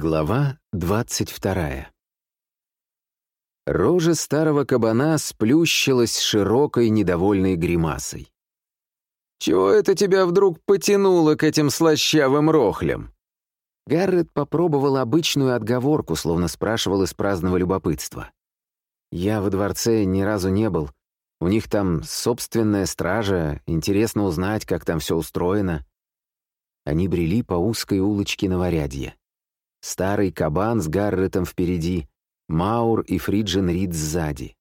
Глава двадцать вторая. Рожа старого кабана сплющилась широкой недовольной гримасой. «Чего это тебя вдруг потянуло к этим слащавым рохлям?» Гаррет попробовал обычную отговорку, словно спрашивал из праздного любопытства. «Я во дворце ни разу не был. У них там собственная стража, интересно узнать, как там все устроено». Они брели по узкой улочке Новорядья. Старый кабан с Гарретом впереди, Маур и Фриджин Рид сзади.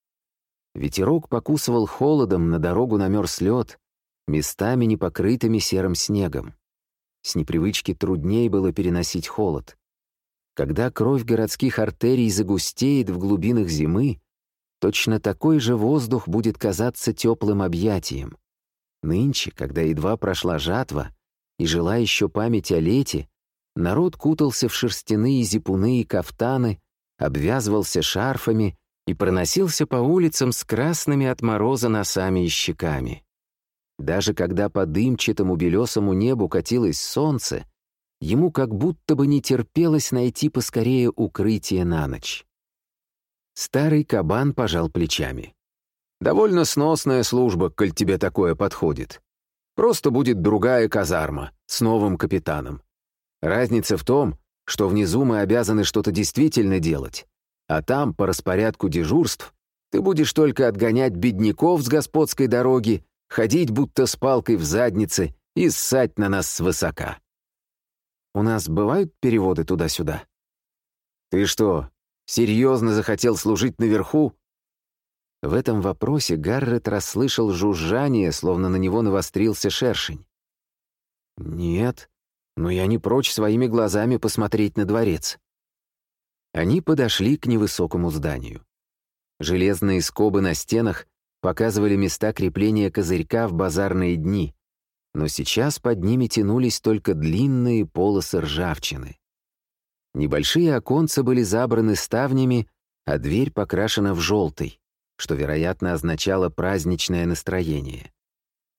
Ветерок покусывал холодом, на дорогу намерз лед, местами не покрытыми серым снегом. С непривычки труднее было переносить холод. Когда кровь городских артерий загустеет в глубинах зимы, точно такой же воздух будет казаться теплым объятием. Нынче, когда едва прошла жатва и жила еще память о лете, Народ кутался в шерстяные зипуны и кафтаны, обвязывался шарфами и проносился по улицам с красными от мороза носами и щеками. Даже когда по дымчатому белесому небу катилось солнце, ему как будто бы не терпелось найти поскорее укрытие на ночь. Старый кабан пожал плечами. «Довольно сносная служба, коль тебе такое подходит. Просто будет другая казарма с новым капитаном. Разница в том, что внизу мы обязаны что-то действительно делать, а там, по распорядку дежурств, ты будешь только отгонять бедняков с господской дороги, ходить будто с палкой в заднице и ссать на нас свысока. У нас бывают переводы туда-сюда? Ты что, серьезно захотел служить наверху? В этом вопросе Гаррет расслышал жужжание, словно на него навострился шершень. «Нет», но я не прочь своими глазами посмотреть на дворец. Они подошли к невысокому зданию. Железные скобы на стенах показывали места крепления козырька в базарные дни, но сейчас под ними тянулись только длинные полосы ржавчины. Небольшие оконца были забраны ставнями, а дверь покрашена в желтый, что, вероятно, означало праздничное настроение.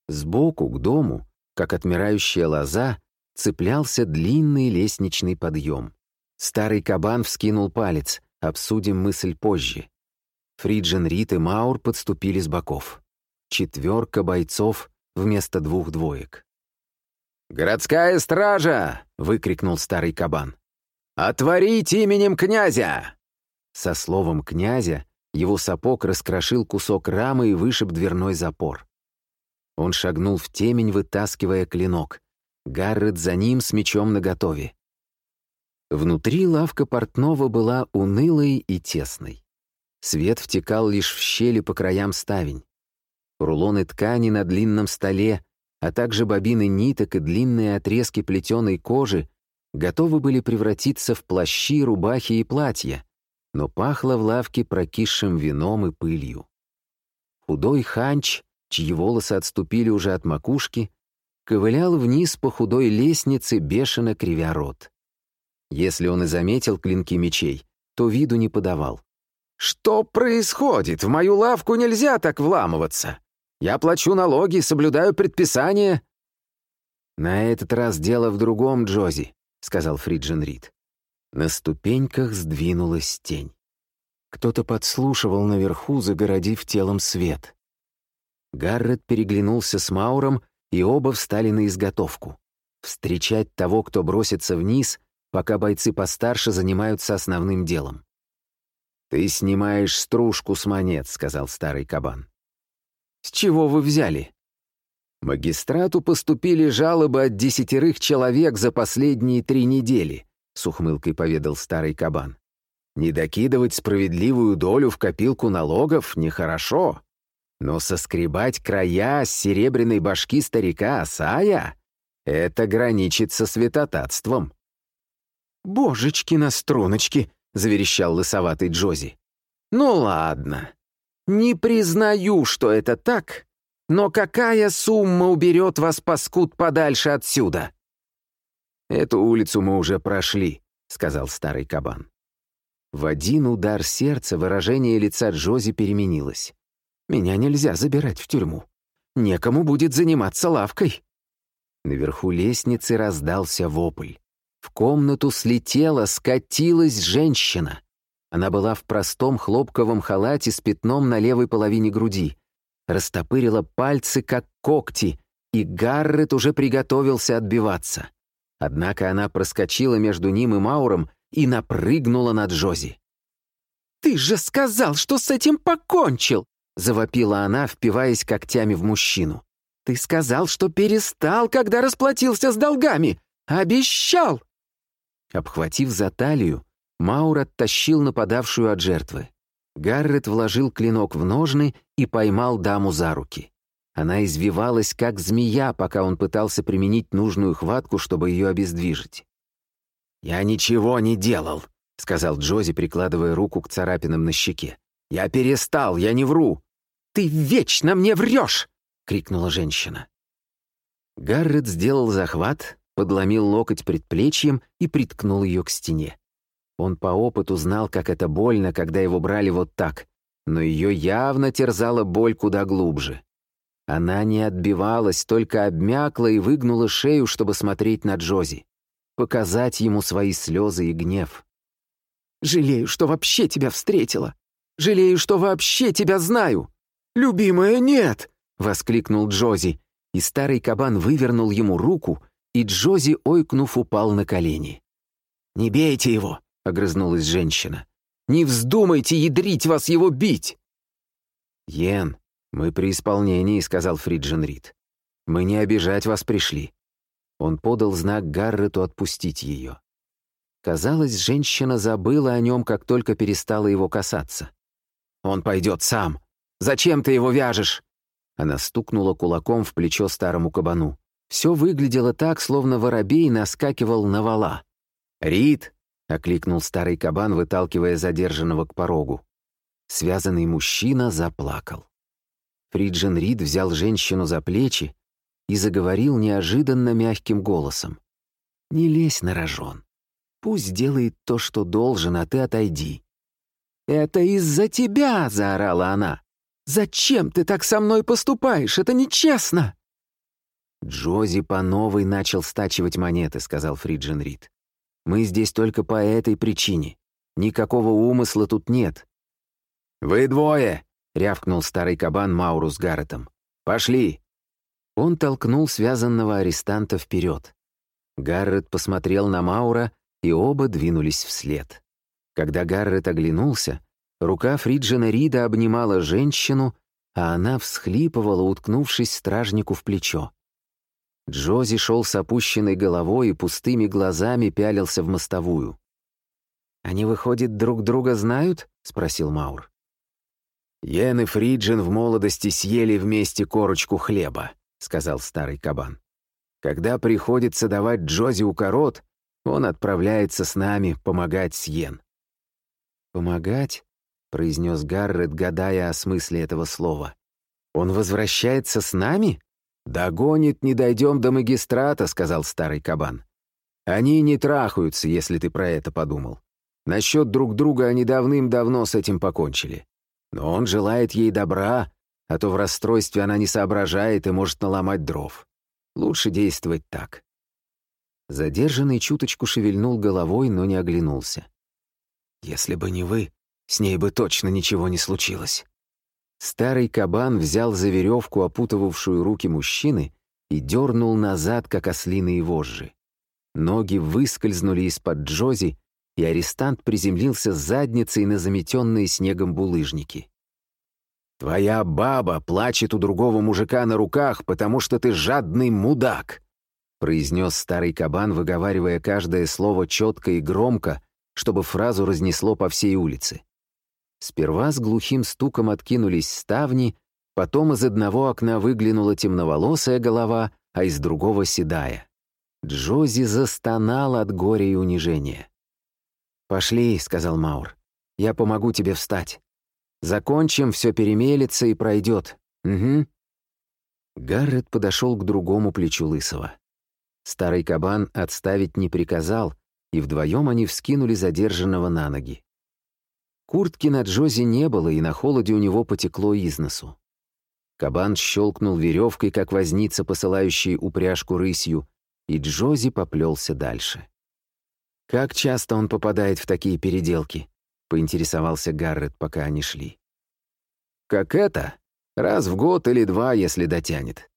Сбоку, к дому, как отмирающая лоза, цеплялся длинный лестничный подъем. Старый кабан вскинул палец, обсудим мысль позже. Фриджин Рит и Маур подступили с боков. Четверка бойцов вместо двух двоек. «Городская стража!» — выкрикнул старый кабан. «Отворить именем князя!» Со словом «князя» его сапог раскрошил кусок рамы и вышиб дверной запор. Он шагнул в темень, вытаскивая клинок. Гаррет за ним с мечом наготове. Внутри лавка портного была унылой и тесной. Свет втекал лишь в щели по краям ставень. Рулоны ткани на длинном столе, а также бобины ниток и длинные отрезки плетеной кожи готовы были превратиться в плащи, рубахи и платья, но пахло в лавке прокисшим вином и пылью. Худой ханч, чьи волосы отступили уже от макушки, ковылял вниз по худой лестнице, бешено кривя рот. Если он и заметил клинки мечей, то виду не подавал. «Что происходит? В мою лавку нельзя так вламываться. Я плачу налоги, соблюдаю предписания». «На этот раз дело в другом, Джози», — сказал Фриджин Рид. На ступеньках сдвинулась тень. Кто-то подслушивал наверху, загородив телом свет. Гаррет переглянулся с Мауром и оба встали на изготовку. Встречать того, кто бросится вниз, пока бойцы постарше занимаются основным делом. «Ты снимаешь стружку с монет», — сказал старый кабан. «С чего вы взяли?» «Магистрату поступили жалобы от десятерых человек за последние три недели», — с ухмылкой поведал старый кабан. «Не докидывать справедливую долю в копилку налогов нехорошо. Но соскребать края с серебряной башки старика Асая — это граничит со святотатством. «Божечки на струночки!» — заверещал лысоватый Джози. «Ну ладно. Не признаю, что это так, но какая сумма уберет вас, паскуд, подальше отсюда?» «Эту улицу мы уже прошли», — сказал старый кабан. В один удар сердца выражение лица Джози переменилось. Меня нельзя забирать в тюрьму. Некому будет заниматься лавкой». Наверху лестницы раздался вопль. В комнату слетела, скатилась женщина. Она была в простом хлопковом халате с пятном на левой половине груди. Растопырила пальцы, как когти, и Гаррет уже приготовился отбиваться. Однако она проскочила между ним и Мауром и напрыгнула на Джози. «Ты же сказал, что с этим покончил!» — завопила она, впиваясь когтями в мужчину. «Ты сказал, что перестал, когда расплатился с долгами! Обещал!» Обхватив за талию, Маур оттащил нападавшую от жертвы. Гаррет вложил клинок в ножны и поймал даму за руки. Она извивалась, как змея, пока он пытался применить нужную хватку, чтобы ее обездвижить. «Я ничего не делал», — сказал Джози, прикладывая руку к царапинам на щеке. «Я перестал, я не вру». «Ты вечно мне врешь!» — крикнула женщина. Гаррет сделал захват, подломил локоть предплечьем и приткнул ее к стене. Он по опыту знал, как это больно, когда его брали вот так, но ее явно терзала боль куда глубже. Она не отбивалась, только обмякла и выгнула шею, чтобы смотреть на Джози, показать ему свои слезы и гнев. «Жалею, что вообще тебя встретила. Жалею, что вообще тебя знаю. Любимая, нет!» — воскликнул Джози, и старый кабан вывернул ему руку, и Джози, ойкнув, упал на колени. «Не бейте его!» — огрызнулась женщина. «Не вздумайте ядрить вас его бить!» «Йен, мы при исполнении», — сказал Фриджин Рид. «Мы не обижать вас пришли». Он подал знак Гаррету отпустить ее. Казалось, женщина забыла о нем, как только перестала его касаться. «Он пойдет сам! Зачем ты его вяжешь?» Она стукнула кулаком в плечо старому кабану. Все выглядело так, словно воробей наскакивал на вала. «Рид!» — окликнул старый кабан, выталкивая задержанного к порогу. Связанный мужчина заплакал. Фриджин Рид взял женщину за плечи и заговорил неожиданно мягким голосом. «Не лезь на рожон. Пусть делает то, что должен, а ты отойди». «Это из-за тебя!» — заорала она. «Зачем ты так со мной поступаешь? Это нечестно!» «Джози по новой начал стачивать монеты», — сказал Фриджин Рид. «Мы здесь только по этой причине. Никакого умысла тут нет». «Вы двое!» — рявкнул старый кабан Мауру с Гарретом. «Пошли!» Он толкнул связанного арестанта вперед. Гаррет посмотрел на Маура, и оба двинулись вслед. Когда Гаррет оглянулся, рука Фриджина Рида обнимала женщину, а она всхлипывала, уткнувшись стражнику в плечо. Джози шел с опущенной головой и пустыми глазами пялился в мостовую. «Они, выходит, друг друга знают?» — спросил Маур. «Йен и Фриджин в молодости съели вместе корочку хлеба», — сказал старый кабан. «Когда приходится давать Джози укорот, он отправляется с нами помогать с Йен». «Помогать?» — произнес Гаррет, гадая о смысле этого слова. «Он возвращается с нами?» «Догонит, не дойдем до магистрата», — сказал старый кабан. «Они не трахаются, если ты про это подумал. Насчет друг друга они давным-давно с этим покончили. Но он желает ей добра, а то в расстройстве она не соображает и может наломать дров. Лучше действовать так». Задержанный чуточку шевельнул головой, но не оглянулся. «Если бы не вы, с ней бы точно ничего не случилось». Старый кабан взял за веревку, опутывавшую руки мужчины, и дернул назад, как ослиные вожжи. Ноги выскользнули из-под Джози, и арестант приземлился с задницей на заметенные снегом булыжники. «Твоя баба плачет у другого мужика на руках, потому что ты жадный мудак!» произнес старый кабан, выговаривая каждое слово четко и громко, чтобы фразу разнесло по всей улице. Сперва с глухим стуком откинулись ставни, потом из одного окна выглянула темноволосая голова, а из другого — седая. Джози застонал от горя и унижения. «Пошли», — сказал Маур. «Я помогу тебе встать. Закончим, все перемелится и пройдет. Угу». Гаррет подошел к другому плечу Лысого. Старый кабан отставить не приказал, и вдвоем они вскинули задержанного на ноги. Куртки на Джози не было, и на холоде у него потекло из носу. Кабан щелкнул веревкой, как возница, посылающий упряжку рысью, и Джози поплелся дальше. «Как часто он попадает в такие переделки?» — поинтересовался Гаррет, пока они шли. «Как это? Раз в год или два, если дотянет.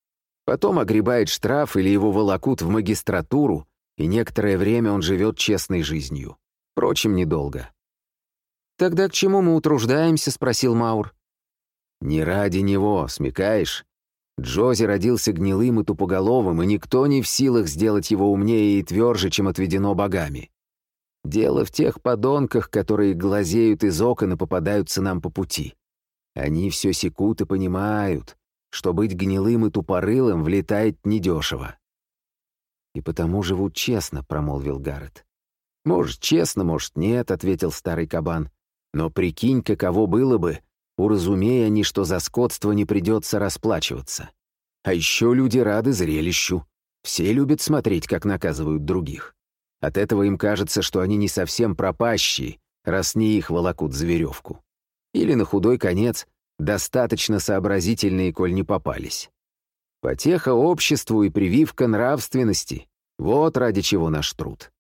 Потом огребает штраф или его волокут в магистратуру, и некоторое время он живет честной жизнью. Впрочем, недолго. «Тогда к чему мы утруждаемся?» — спросил Маур. «Не ради него, смекаешь? Джози родился гнилым и тупоголовым, и никто не в силах сделать его умнее и тверже, чем отведено богами. Дело в тех подонках, которые глазеют из окон и попадаются нам по пути. Они все секут и понимают, что быть гнилым и тупорылым влетает недешево. «И потому живут честно», — промолвил Гаррет. «Может, честно, может, нет», — ответил старый кабан. «Но прикинь, каково было бы, уразумея они, что за скотство не придется расплачиваться. А еще люди рады зрелищу. Все любят смотреть, как наказывают других. От этого им кажется, что они не совсем пропащие, раз не их волокут за веревку. Или на худой конец достаточно сообразительные, коль не попались. Потеха обществу и прививка нравственности — вот ради чего наш труд.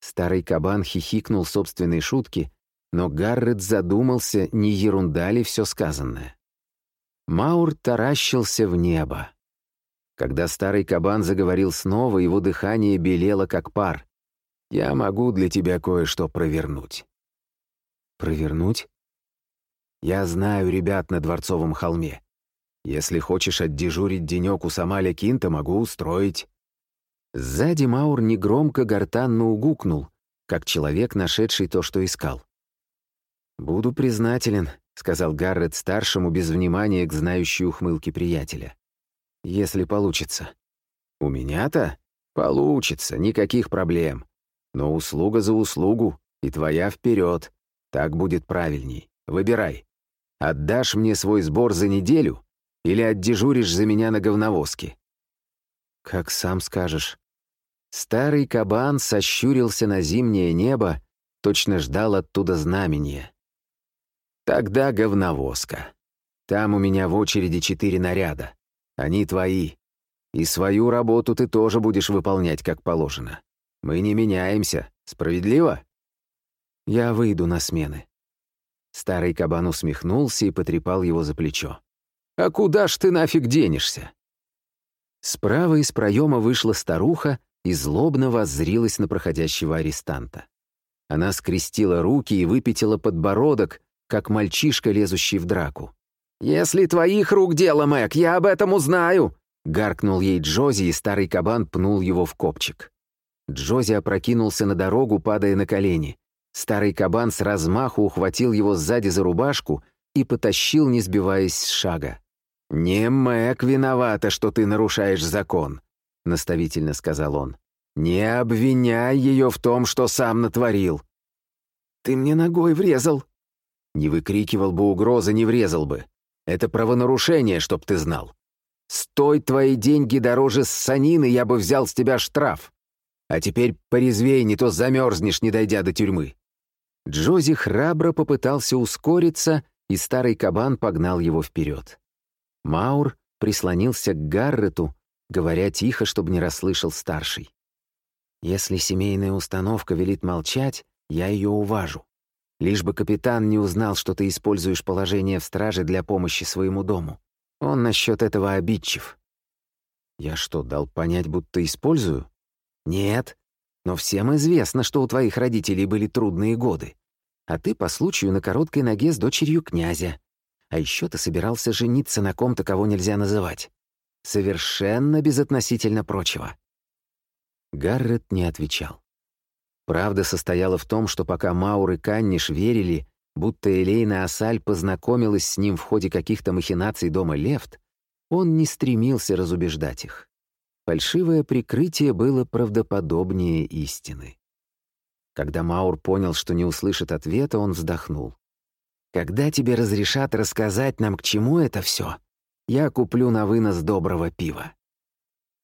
Старый кабан хихикнул собственной шутки, но Гаррет задумался, не ерунда ли все сказанное. Маур таращился в небо. Когда старый кабан заговорил снова, его дыхание белело, как пар. «Я могу для тебя кое-что провернуть». «Провернуть?» Я знаю ребят на Дворцовом холме. Если хочешь отдежурить денек у Самаля Кинта, могу устроить». Сзади Маур негромко гортанно угукнул, как человек, нашедший то, что искал. «Буду признателен», — сказал Гаррет старшему без внимания к знающей ухмылке приятеля. «Если получится». «У меня-то? Получится, никаких проблем. Но услуга за услугу, и твоя вперед. Так будет правильней. Выбирай. Отдашь мне свой сбор за неделю или отдежуришь за меня на говновозке?» «Как сам скажешь». Старый кабан сощурился на зимнее небо, точно ждал оттуда знамения. «Тогда говновозка. Там у меня в очереди четыре наряда. Они твои. И свою работу ты тоже будешь выполнять, как положено. Мы не меняемся. Справедливо?» «Я выйду на смены». Старый кабан усмехнулся и потрепал его за плечо. «А куда ж ты нафиг денешься?» Справа из проема вышла старуха и злобно воззрилась на проходящего арестанта. Она скрестила руки и выпятила подбородок, как мальчишка, лезущий в драку. «Если твоих рук дело, Мэг, я об этом узнаю!» Гаркнул ей Джози, и старый кабан пнул его в копчик. Джози опрокинулся на дорогу, падая на колени. Старый кабан с размаху ухватил его сзади за рубашку и потащил, не сбиваясь с шага. «Не Мэг виновата, что ты нарушаешь закон», — наставительно сказал он. «Не обвиняй ее в том, что сам натворил». «Ты мне ногой врезал». Не выкрикивал бы угрозы, не врезал бы. Это правонарушение, чтоб ты знал. Стой твои деньги дороже ссанины, я бы взял с тебя штраф. А теперь порезвей, не то замерзнешь, не дойдя до тюрьмы. Джози храбро попытался ускориться, и старый кабан погнал его вперед. Маур прислонился к Гаррету, говоря тихо, чтобы не расслышал старший. «Если семейная установка велит молчать, я ее уважу. Лишь бы капитан не узнал, что ты используешь положение в страже для помощи своему дому. Он насчет этого обидчив». «Я что, дал понять, будто использую?» «Нет, но всем известно, что у твоих родителей были трудные годы. А ты по случаю на короткой ноге с дочерью князя. А еще ты собирался жениться на ком-то, кого нельзя называть. Совершенно безотносительно прочего». Гаррет не отвечал. Правда состояла в том, что пока Маур и Канниш верили, будто Элейна Асаль познакомилась с ним в ходе каких-то махинаций дома Лефт, он не стремился разубеждать их. Фальшивое прикрытие было правдоподобнее истины. Когда Маур понял, что не услышит ответа, он вздохнул. «Когда тебе разрешат рассказать нам, к чему это все, я куплю на вынос доброго пива».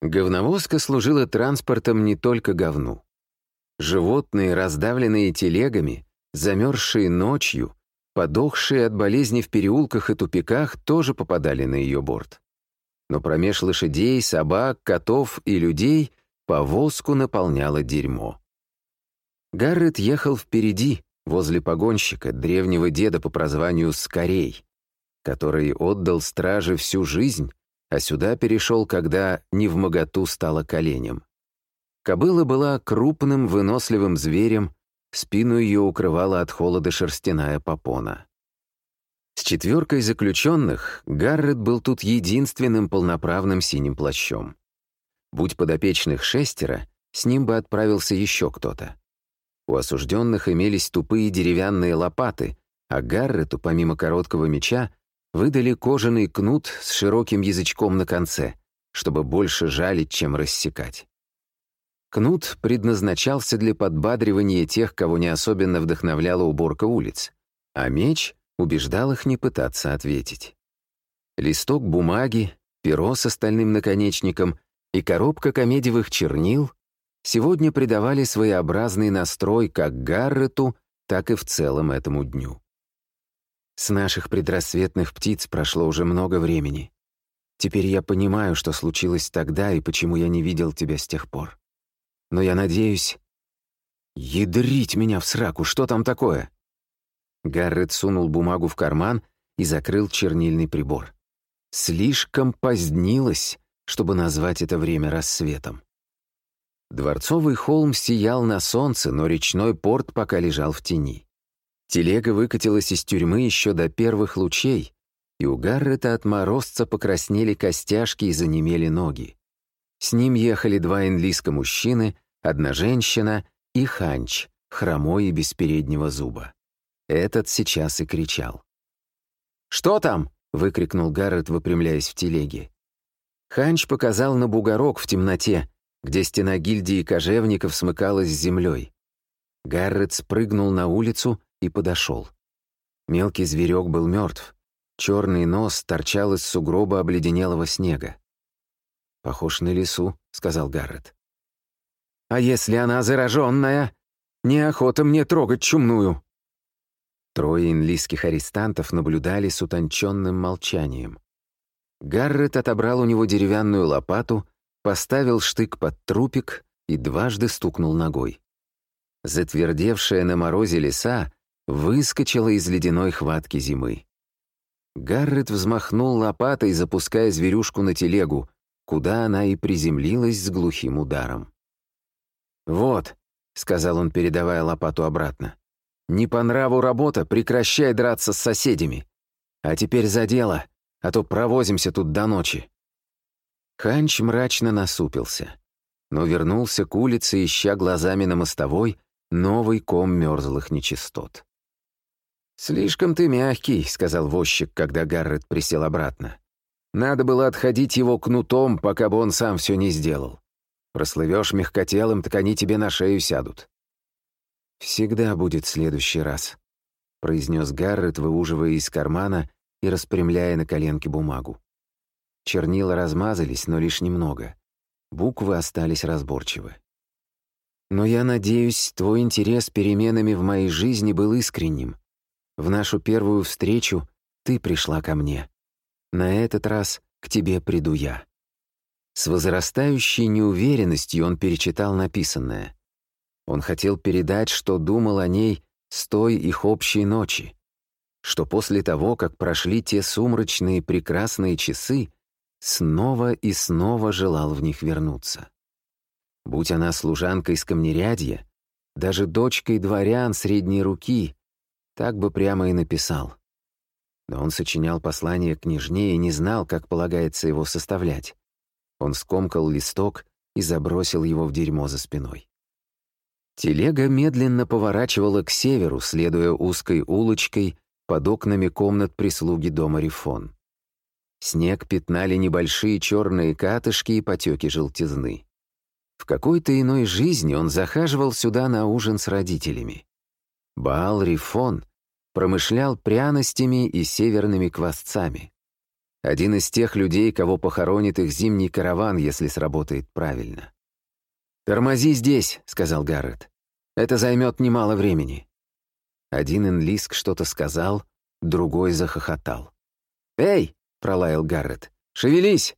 Говновозка служила транспортом не только говну. Животные, раздавленные телегами, замерзшие ночью, подохшие от болезни в переулках и тупиках, тоже попадали на ее борт но промеж лошадей, собак, котов и людей повозку наполняло дерьмо. Гаррет ехал впереди, возле погонщика, древнего деда по прозванию Скорей, который отдал страже всю жизнь, а сюда перешел, когда не в моготу стало коленем. Кобыла была крупным, выносливым зверем, спину ее укрывала от холода шерстяная попона. С четверкой заключенных Гаррет был тут единственным полноправным синим плащом. Будь подопечных шестеро, с ним бы отправился еще кто-то. У осужденных имелись тупые деревянные лопаты, а Гаррету, помимо короткого меча, выдали кожаный кнут с широким язычком на конце, чтобы больше жалить, чем рассекать. Кнут предназначался для подбадривания тех, кого не особенно вдохновляла уборка улиц, а меч убеждал их не пытаться ответить. Листок бумаги, перо с остальным наконечником и коробка комедиевых чернил сегодня придавали своеобразный настрой как Гаррету, так и в целом этому дню. С наших предрассветных птиц прошло уже много времени. Теперь я понимаю, что случилось тогда и почему я не видел тебя с тех пор. Но я надеюсь... Ядрить меня в сраку, что там такое? Гаррет сунул бумагу в карман и закрыл чернильный прибор. Слишком позднилось, чтобы назвать это время рассветом. Дворцовый холм сиял на солнце, но речной порт пока лежал в тени. Телега выкатилась из тюрьмы еще до первых лучей, и у Гаррета от морозца покраснели костяшки и занемели ноги. С ним ехали два энлиска мужчины, одна женщина и ханч, хромой и без переднего зуба. Этот сейчас и кричал. «Что там?» — выкрикнул Гаррет, выпрямляясь в телеге. Ханч показал на бугорок в темноте, где стена гильдии кожевников смыкалась с землей. Гаррет спрыгнул на улицу и подошел. Мелкий зверек был мертв. Черный нос торчал из сугроба обледенелого снега. «Похож на лису», — сказал Гаррет. «А если она зараженная? Неохота мне трогать чумную». Трое инлийских арестантов наблюдали с утонченным молчанием. Гаррет отобрал у него деревянную лопату поставил штык под трупик и дважды стукнул ногой. Затвердевшая на морозе леса выскочила из ледяной хватки зимы. Гаррет взмахнул лопатой, запуская зверюшку на телегу, куда она и приземлилась с глухим ударом. «Вот», — сказал он, передавая лопату обратно, — «не по нраву работа, прекращай драться с соседями. А теперь за дело, а то провозимся тут до ночи». Ханч мрачно насупился, но вернулся к улице, ища глазами на мостовой новый ком мерзлых нечистот. «Слишком ты мягкий», — сказал возчик, когда Гаррет присел обратно. «Надо было отходить его кнутом, пока бы он сам все не сделал. Прослывешь мягкотелым, так они тебе на шею сядут». «Всегда будет следующий раз», — произнес Гаррет, выуживая из кармана и распрямляя на коленке бумагу. Чернила размазались, но лишь немного. Буквы остались разборчивы. Но я надеюсь, твой интерес переменами в моей жизни был искренним. В нашу первую встречу ты пришла ко мне. На этот раз к тебе приду я». С возрастающей неуверенностью он перечитал написанное. Он хотел передать, что думал о ней с той их общей ночи, что после того, как прошли те сумрачные прекрасные часы, снова и снова желал в них вернуться. Будь она служанкой с камнерядья, даже дочкой дворян средней руки, так бы прямо и написал. Но он сочинял послание княжне и не знал, как полагается его составлять. Он скомкал листок и забросил его в дерьмо за спиной. Телега медленно поворачивала к северу, следуя узкой улочкой под окнами комнат прислуги дома Рифон. Снег пятнали небольшие черные катышки и потеки желтизны. В какой-то иной жизни он захаживал сюда на ужин с родителями. Баал Рифон промышлял пряностями и северными квасцами. Один из тех людей, кого похоронит их зимний караван, если сработает правильно. «Тормози здесь», — сказал Гаррет. «Это займет немало времени». Один инлиск что-то сказал, другой захохотал. «Эй, пролаял Гаррет. «Шевелись!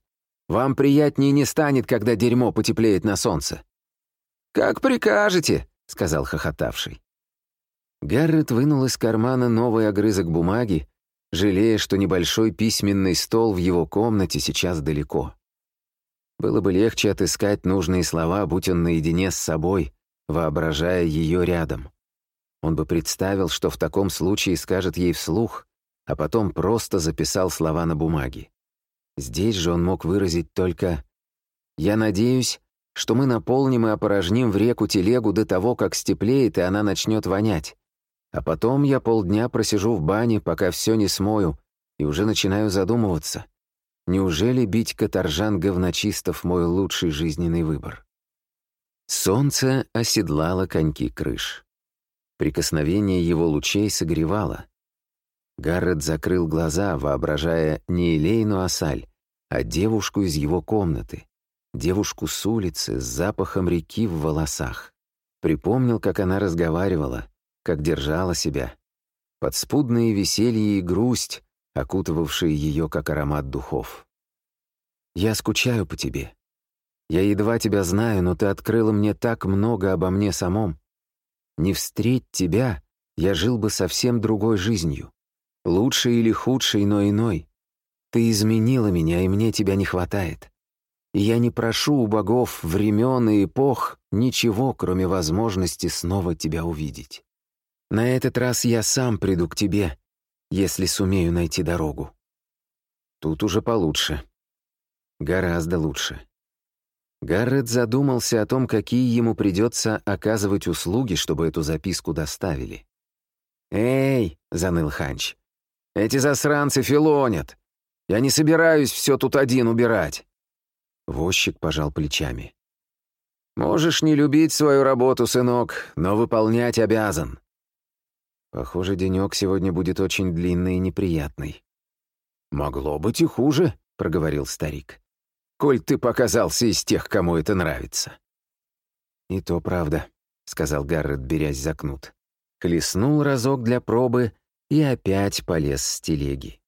Вам приятнее не станет, когда дерьмо потеплеет на солнце». «Как прикажете», — сказал хохотавший. Гаррет вынул из кармана новый огрызок бумаги, жалея, что небольшой письменный стол в его комнате сейчас далеко. Было бы легче отыскать нужные слова, будь он наедине с собой, воображая ее рядом. Он бы представил, что в таком случае скажет ей вслух, а потом просто записал слова на бумаге. Здесь же он мог выразить только «Я надеюсь, что мы наполним и опорожним в реку телегу до того, как степлеет, и она начнет вонять. А потом я полдня просижу в бане, пока все не смою, и уже начинаю задумываться. Неужели бить каторжан говночистов мой лучший жизненный выбор? Солнце оседлало коньки крыш. Прикосновение его лучей согревало. Гаррет закрыл глаза, воображая не Элейну Асаль, а девушку из его комнаты, девушку с улицы с запахом реки в волосах. Припомнил, как она разговаривала, как держала себя. Подспудные веселье и грусть, окутывавшие ее, как аромат духов. «Я скучаю по тебе. Я едва тебя знаю, но ты открыла мне так много обо мне самом. Не встреть тебя, я жил бы совсем другой жизнью. Лучшей или худшей, но иной. Ты изменила меня, и мне тебя не хватает. И я не прошу у богов, времен и эпох ничего, кроме возможности снова тебя увидеть. На этот раз я сам приду к тебе, если сумею найти дорогу. Тут уже получше. Гораздо лучше. Гаррет задумался о том, какие ему придется оказывать услуги, чтобы эту записку доставили. «Эй!» — заныл Ханч. «Эти засранцы филонят! Я не собираюсь все тут один убирать!» Возчик пожал плечами. «Можешь не любить свою работу, сынок, но выполнять обязан. Похоже, денек сегодня будет очень длинный и неприятный. «Могло быть и хуже», — проговорил старик. «Коль ты показался из тех, кому это нравится». «И то правда», — сказал Гаррет, берясь за кнут. Хлестнул разок для пробы и опять полез с телеги.